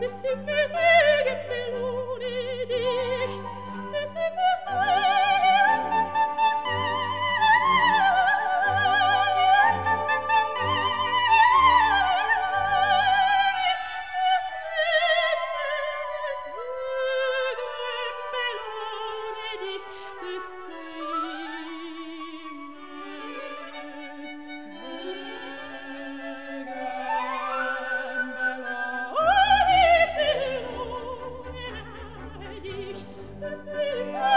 Des im Mese gebelune dich, des im Mese dich, es will